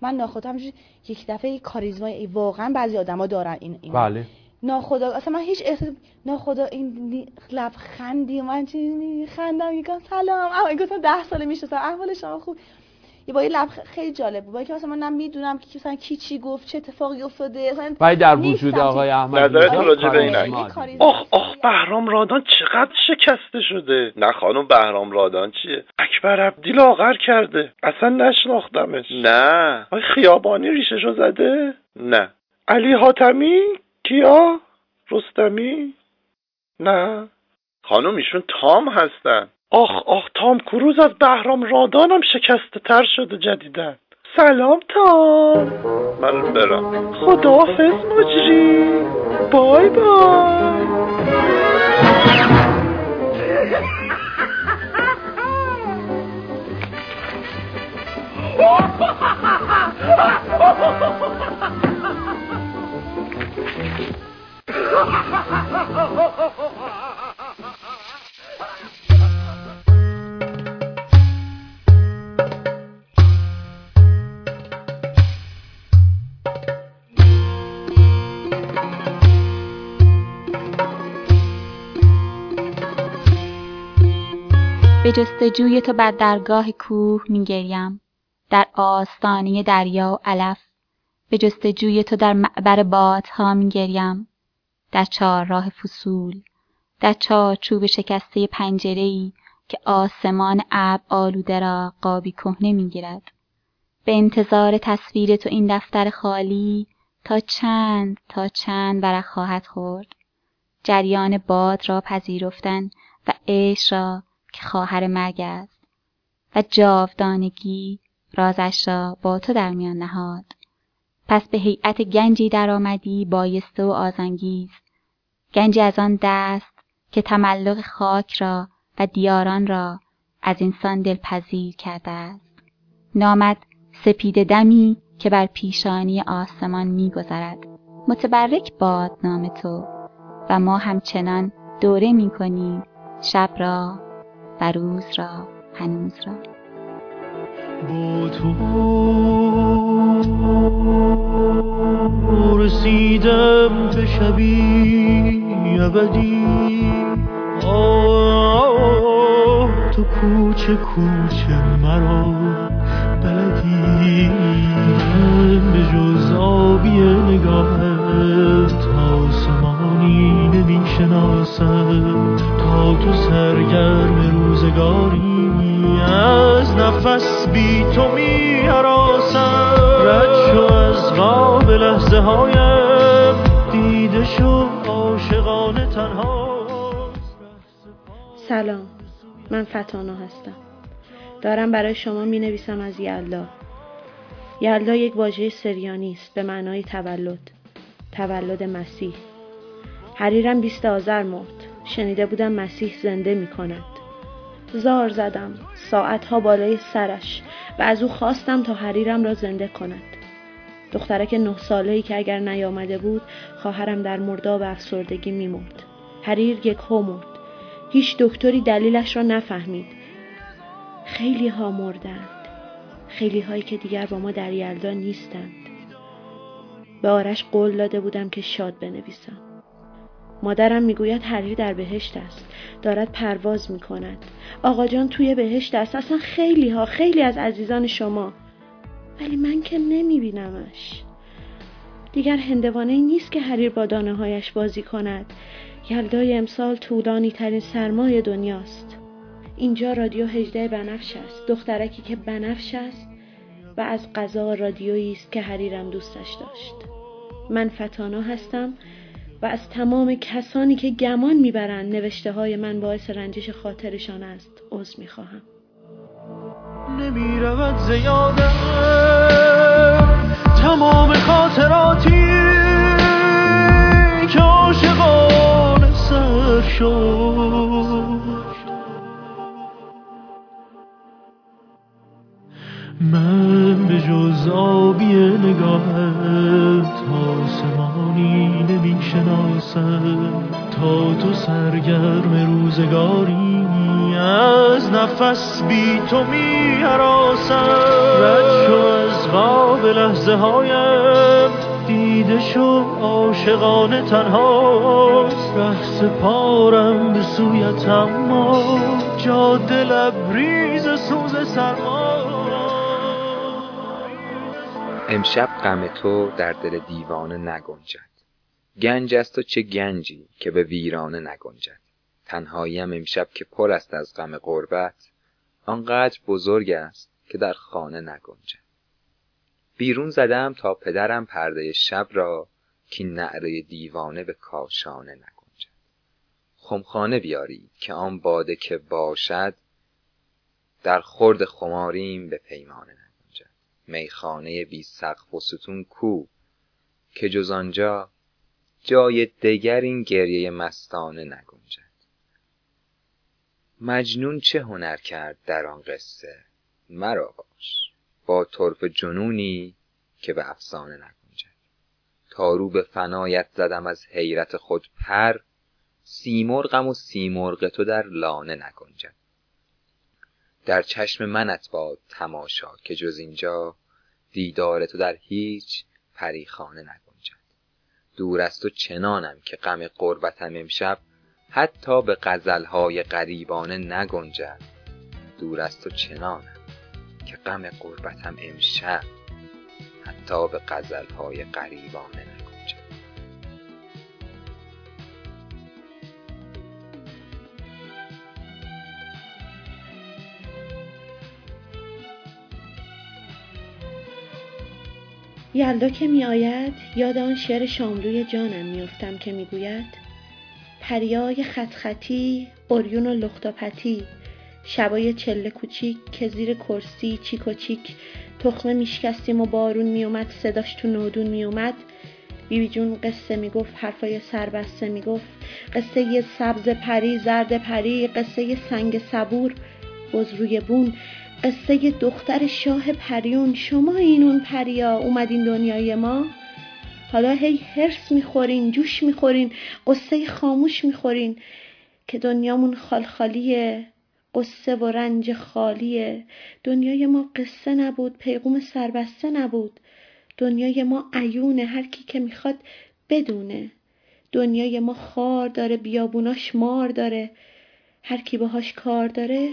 من همجوری یک دفعه کاریزمای واقعا بعضی آدما دارن این این بله. ناخدا اصلا من هیچ احساس ناخدا این لبخندی من چی خندم میگم سلام. اما گفتم ده ساله می‌شناسم. احوال شما خوب. یه با یه لب خیلی جالب بود. با اینکه مثلا من نمی‌دونم که مثلا کی چی گفت چه اتفاقی افتاده مثلا ولی در وجود آقای احمد نظرتون راجع به این آخ آخ بهرام رادان چقدر شکسته شده؟ نه خانم بهرام رادان چیه؟ اکبر عبدی لاغر کرده. اصلا نشناختمش. نه. آی خیابانی ریششو زده؟ نه. علی حاتمی؟ کیا؟ رستمی؟ نه. خانم ایشون تام هستن. آخ آخ تام کروز از بهرام رادانم شکسته تر شده جدیدن سلام تام. من برم. خداحافظ مجری. بای بای. جستجوی تو بر درگاه کوه میگریم. در آستانه دریا و علف. به جستجوی تو در معبر بادها میگریم. در چهارراه فصول. در چارچوب شکسته پنجرهای که آسمان ابر آلوده را قابی کهنه می‌گیرد. به انتظار تصویر تو این دفتر خالی تا چند تا چند ورق خواهد خورد. جریان باد را پذیرفتن و عشق را که خواهر مرگ است و جاودانگی رازش را با تو در میان نهاد. پس به هیئت گنجی درآمدی بایسته و آزانگیز گنجی از آن دست که تملق خاک را و دیاران را از اینسان دلپذیر کرده است. نامد سپید دمی که بر پیشانی آسمان میگذرد. متبرک باد نام تو و ما همچنان دوره می‌کنیم شب را و روز را هنوز را. با تو رسیدم به شبی ابدی. تو کوچه کوچه مرا بلدی. به جز آبی روزگاری از نفس بی تو می حراسم. رد شو از خواب لحظه هایم. دیده شو عاشقانه تنها. سلام من فتانا هستم. دارم برای شما می نویسم از یلدا. یلدا یک واژه سریانی است به معنای تولد. تولد مسیح. حریرم بیست آذر مرد. شنیده بودم مسیح زنده می کند. زار زدم. ساعتها بالای سرش و از او خواستم تا حریرم را زنده کند. دخترک نه ساله‌ای که اگر نیامده بود خواهرم در مرداب افسردگی میمرد. حریر یک هو مرد. هیچ دکتری دلیلش را نفهمید. خیلی ها مردند. خیلی هایی که دیگر با ما در یلدا نیستند. به آرش قول داده بودم که شاد بنویسم. مادرم می‌گوید حریر در بهشت است. دارد پرواز می کند آقا جان توی بهشت است. اصلا خیلی ها خیلی از عزیزان شما. ولی من که نمی بینمش دیگر هندوانه ای نیست که حریر با دانه هایش بازی کند. یلدای امسال طولانی ترین سرمای دنیاست. اینجا رادیو هجده بنفش است. دخترکی که بنفش است و از قضا رادیویی است که حریرم دوستش داشت. من فتانا هستم. و از تمام کسانی که گمان می‌برند نوشته های من باعث رنجش خاطرشان است عذر می‌خواهم. نمی رود زیاده تمام خاطراتی که عاشقان سر شد. نفس بی تو می حراسم. رد شو از به لحظه هایم. دیده شو عاشقانه تنهاست. ره سپارم به سویت اما. جاده لبریز سوز سرما. امشب غم تو در دل دیوانه نگنجد. گنج است و چه گنجی که به ویرانه نگنجد. تنهاییم امشب که پر است از غم غربت آنقدر بزرگ است که در خانه نگنجد بیرون زدم تا پدرم پرده شب را که نعره دیوانه به کاشانه نگنجد. خمخانه بیارید که آن باده که باشد در خورد خماریم به پیمانه نگنجد. میخانه بی سقف و ستون کو که جز آنجا جای دگر این گریه مستانه نگنجد. مجنون چه هنر کرد در آن قصه؟ مرا باش. با طرف جنونی که به افسانه نگنجد. تا رو به فنایت زدم از حیرت خود پر سیمرغم و سیمرغ تو در لانه نگنجد. در چشم منت باد تماشا که جز اینجا دیدار تو در هیچ پریخانه نگنجد. دور از تو چنانم که غم قربتم امشب حتی به غزلهای غریبانه نگنجد. دور از تو چنانم که غم قربتم امشب حتی به غزلهای غریبانه یلدا که می آید یاد آن شعر شاملوی جانم میافتم که می‌گوید پریای خط خطی اوریون و لختاپتی. شبای چله کوچیک که زیر کرسی چیک و چیک تخمه میشکستیم و بارون میومد صداش تو نودون میومد بیبی جون قصه می‌گفت حرفای سربسته می‌گفت. قصه یه سبز پری زرد پری قصه یه سنگ صبور. بز روی بون قصه یه دختر شاه پریون. شما این اون پریا اومدین دنیای ما؟ حالا هی هرس می‌خورین جوش می‌خورین قصه خاموش می‌خورین که دنیامون خالخالیه قصه و رنج خالیه. دنیای ما قصه نبود پیغوم سربسته نبود. دنیای ما عیونه هر کی که می‌خواد بدونه. دنیای ما خار داره بیابوناش مار داره. هر کی باهاش کار داره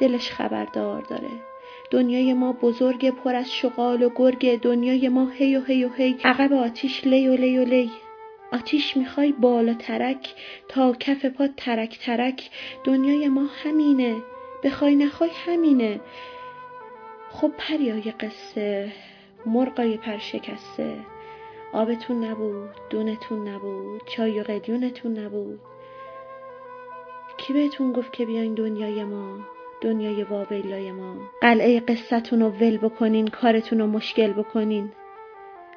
دلش خبردار داره. دنیای ما بزرگ پر از شغال و گرگ دنیای ما هی و هی و هی. عقب آتیش لی و لی و لی. آتیش می‌خوای بالا ترک تا کف پا ترک ترک. دنیای ما همینه. بخوای نخوای همینه. خب پریای قصه مرغای پر شکسته آبتون نبود دونتون نبود چای و قلیونتون نبود. کی بهتون گفت که بیاین دنیای ما؟ دنیای واویلای ما. قلعه قصتون رو ول بکنین کارتون رو مشکل بکنین.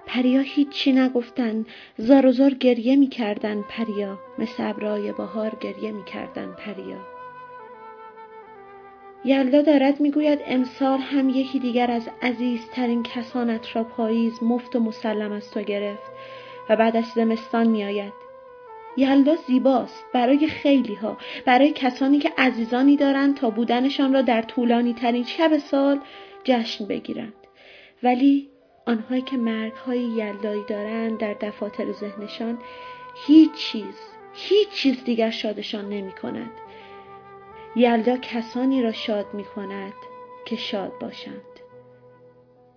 پریا هیچی نگفتن. زار و زار گریه می‌کردن پریا. مثل ابرای بهار گریه می‌کردن پریا. یلدا دارد می‌گوید امسال هم یکی دیگر از عزیزترین کسانت را پاییز مفت و مسلم از تو گرفت و بعدش زمستان میآید. یلدا زیباست. برای خیلی ها برای کسانی که عزیزانی دارند تا بودنشان را در طولانی ترین شب سال جشن بگیرند. ولی آنهایی که مرگ های یلدایی دارند در دفاتر ذهنشان هیچ چیز هیچ چیز دیگر شادشان نمی کند یلدا کسانی را شاد می کند که شاد باشند.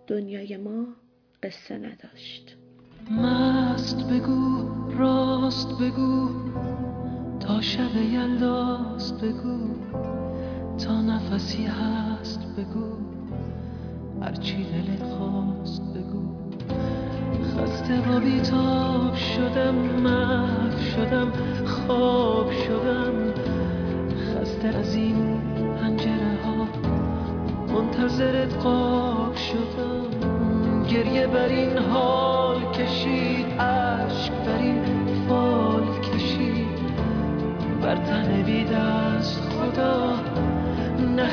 دنیای ما قصه نداشت. مست بگو راست بگو تا شب یلداست بگو تا نفسی هست بگو هرچی دلت خواست بگو. خسته و بیتاب شدم محو شدم خواب شدم. خسته از این پنجره ها منتظرت قاب شدم. گریه بر این حال کشید.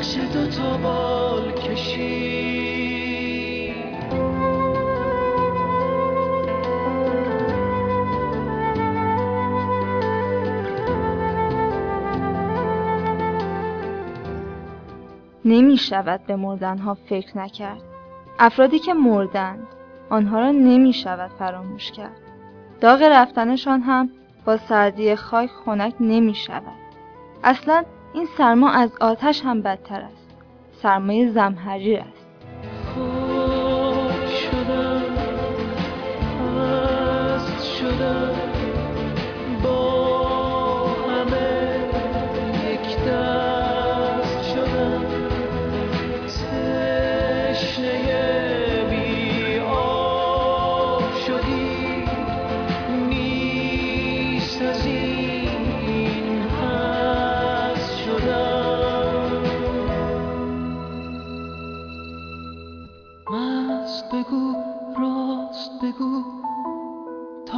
نقش بال کشید. نمی شود به مردنها فکر نکرد. افرادی که مردند آنها را نمی شود فراموش کرد. داغ رفتنشان هم با سردی خاک خنک نمی شود. اصلا این سرما از آتش هم بدتر است. سرمایه زمهریر است.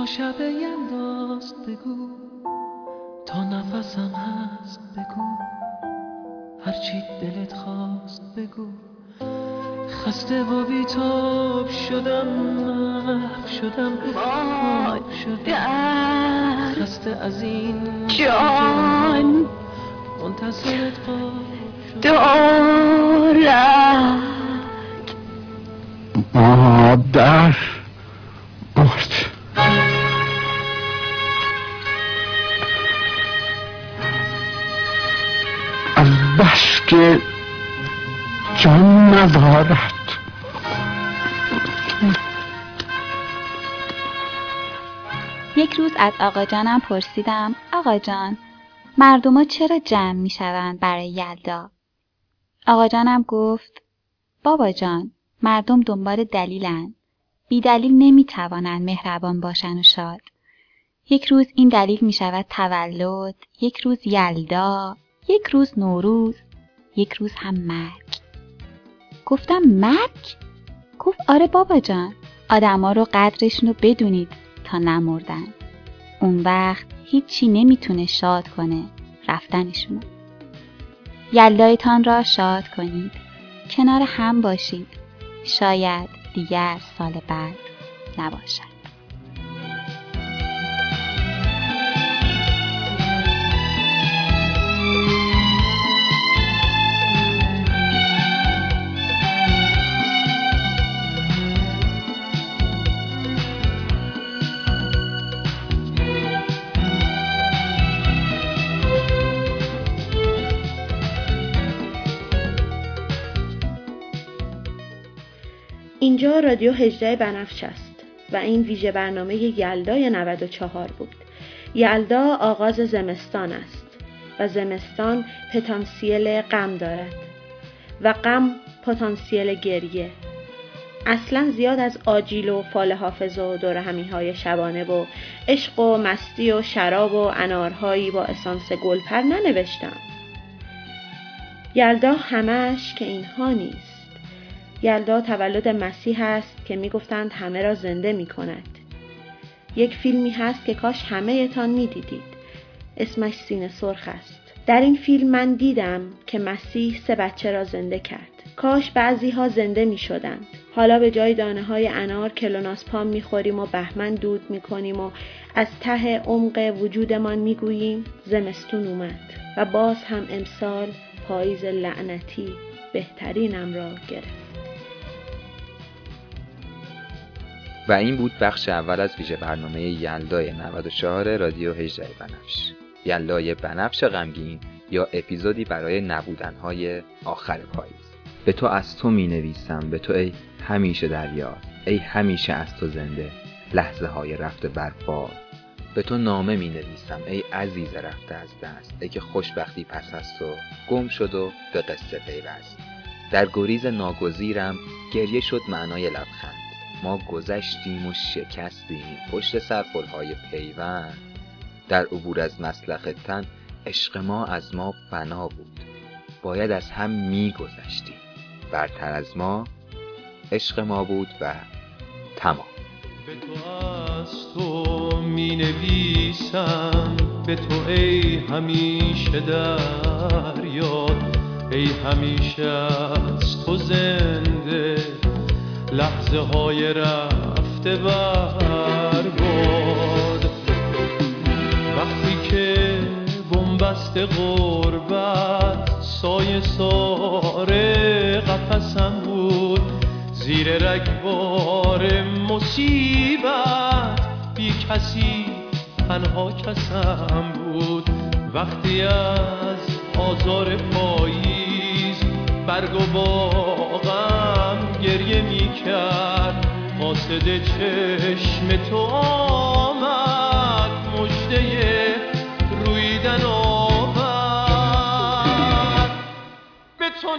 شب یلداست بگو. تا نفسم هست بگو. هرچی دلت خواست بگو. خسته و بیتاب شدم محو شدم. محو شدم. خسته از این جان. منتظرت دارم مادر مرد بس که جان ندارد یک روز از آقا جانم پرسیدم آقا جان مردم چرا جمع می شوند برای یلدا؟ آقا جانم گفت بابا جان مردم دنبال دلیلن. بی دلیل نمی توانند مهربان باشن و شاد. یک روز این دلیل می شود تولد یک روز یلدا یک روز نوروز یک روز هم مرگ. گفتم مرگ؟ گفت آره بابا جان آدما رو قدرشون رو بدونید تا نمردن. اون وقت هیچی نمی‌تونه شاد کنه رفتنشون یلدایتان را شاد کنید. کنار هم باشید. شاید دیگر سال بعد نباشد. رادیو هجده بنفش است و این ویژه برنامه یلدای 94 بود. یلدا آغاز زمستان است و زمستان پتانسیل غم دارد و غم پتانسیل گریه. اصلا زیاد از آجیل و فال حافظ و دور های شبانه و عشق و مستی و شراب و انارهایی با اسانس گلپر ننوشتم. یلدا همش که اینها نیست. یلدا تولد مسیح است که می‌گفتند همه را زنده می کند. یک فیلمی هست که کاش همه تان می دیدید. اسمش سینه سرخ است. در این فیلم من دیدم که مسیح سه بچه را زنده کرد. کاش بعضی ها زنده می شدند. حالا به جای دانه های انار کلوناسپام می خوریم و بهمن دود می کنیم و از ته عمق وجودمان می گوییم زمستون اومد و باز هم امسال پاییز لعنتی بهترینم را گرفت. و این بود بخش اول از ویژه برنامه یلدای 94 رادیو هجده بنفش. یلدای بنفش غمگین یا اپیزودی برای نبودنهای آخر پاییز. به تو از تو می نویسم به تو ای همیشه دریا ای همیشه از تو زنده لحظه های رفته برباد به تو نامه می نویسم ای عزیز رفته از دست ای که خوشبختی پس از تو گم شد و به قصه پیوست. در گریز ناگزیرم گریه شد معنای لبخند. ما گذشتیم و شکستیم پشت سر های پیوند. در عبور از مسلخ تن عشق ما از ما فنا بود. باید از هم می گذشتیم برتر از ما عشق ما بود و تمام. به تو از تو می نویسم به تو ای همیشه در یاد ای همیشه از تو زنده. لحظه های رفته بر باد وقتی که بنبست غربت سایه ساره قفسم بود. زیر رگبار مصیبت بی کسی تنها کسم بود. وقتی از آزار پاییز برگ و باغم گریه می کرد قاصد چشم تو آمد. مجده رویدن آمد به تو